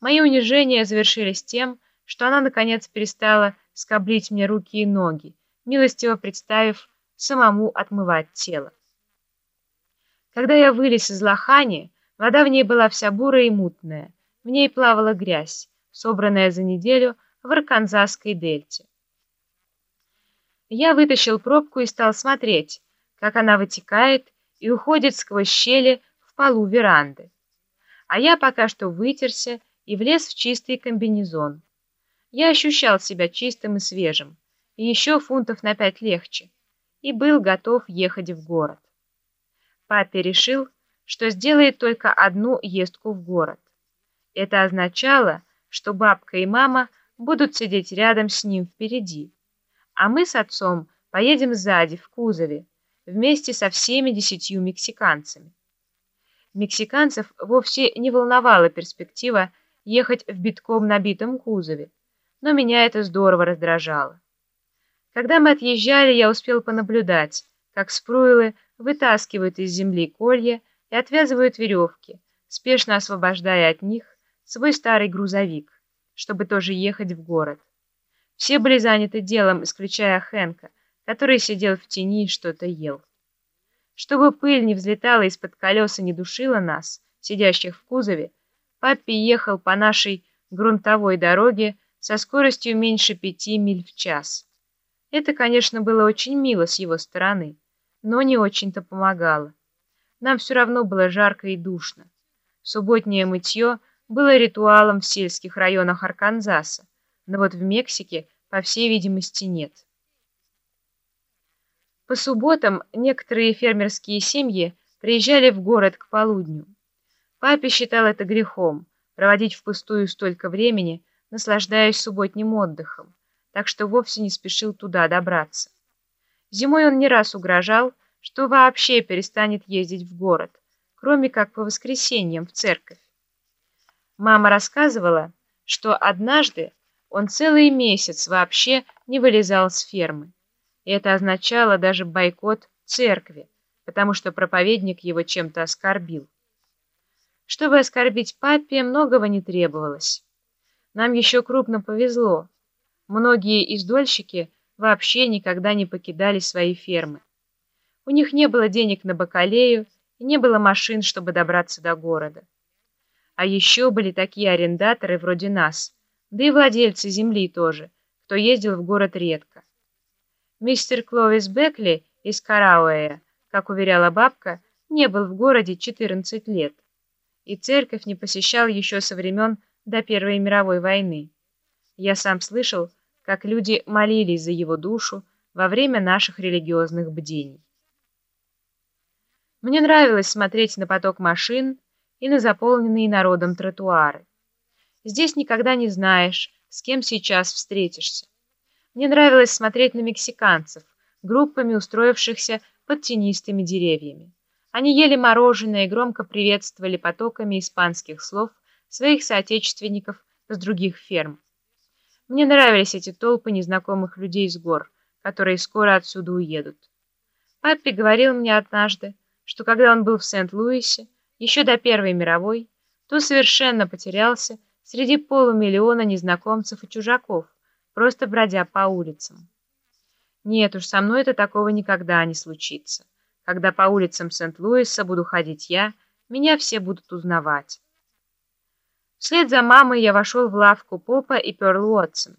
Мои унижения завершились тем, что она, наконец, перестала скоблить мне руки и ноги, милостиво представив самому отмывать тело. Когда я вылез из лохани, вода в ней была вся бурая и мутная, в ней плавала грязь, собранная за неделю в Арканзасской дельте. Я вытащил пробку и стал смотреть, как она вытекает и уходит сквозь щели в полу веранды. А я пока что вытерся и влез в чистый комбинезон. Я ощущал себя чистым и свежим, и еще фунтов на пять легче, и был готов ехать в город. Папе решил, что сделает только одну ездку в город. Это означало, что бабка и мама будут сидеть рядом с ним впереди, а мы с отцом поедем сзади, в кузове, вместе со всеми десятью мексиканцами. Мексиканцев вовсе не волновала перспектива ехать в битком набитом кузове, но меня это здорово раздражало. Когда мы отъезжали, я успел понаблюдать, как спруилы вытаскивают из земли колья и отвязывают веревки, спешно освобождая от них свой старый грузовик, чтобы тоже ехать в город. Все были заняты делом, исключая Хэнка, который сидел в тени и что-то ел. Чтобы пыль не взлетала из-под колес и не душила нас, сидящих в кузове, папе ехал по нашей грунтовой дороге со скоростью меньше пяти миль в час. Это, конечно, было очень мило с его стороны, но не очень-то помогало. Нам все равно было жарко и душно. Субботнее мытье было ритуалом в сельских районах Арканзаса, но вот в Мексике, по всей видимости, нет. По субботам некоторые фермерские семьи приезжали в город к полудню. Папе считал это грехом – проводить впустую столько времени, наслаждаясь субботним отдыхом, так что вовсе не спешил туда добраться. Зимой он не раз угрожал, что вообще перестанет ездить в город, кроме как по воскресеньям в церковь. Мама рассказывала, что однажды он целый месяц вообще не вылезал с фермы. И это означало даже бойкот церкви, потому что проповедник его чем-то оскорбил. Чтобы оскорбить папе, многого не требовалось. Нам еще крупно повезло. Многие издольщики вообще никогда не покидали свои фермы. У них не было денег на бакалею и не было машин, чтобы добраться до города. А еще были такие арендаторы вроде нас, да и владельцы земли тоже, кто ездил в город редко. Мистер Кловис Бекли из Карауэя, как уверяла бабка, не был в городе 14 лет, и церковь не посещал еще со времен до Первой мировой войны. Я сам слышал, как люди молились за его душу во время наших религиозных бдений. Мне нравилось смотреть на поток машин и на заполненные народом тротуары. Здесь никогда не знаешь, с кем сейчас встретишься. Мне нравилось смотреть на мексиканцев, группами устроившихся под тенистыми деревьями. Они ели мороженое и громко приветствовали потоками испанских слов своих соотечественников с других ферм. Мне нравились эти толпы незнакомых людей с гор, которые скоро отсюда уедут. Паппи говорил мне однажды, что когда он был в Сент-Луисе, еще до Первой мировой, то совершенно потерялся среди полумиллиона незнакомцев и чужаков, просто бродя по улицам. Нет уж, со мной это такого никогда не случится. Когда по улицам Сент-Луиса буду ходить я, меня все будут узнавать. Вслед за мамой я вошел в лавку Попа и Перл Уотсон.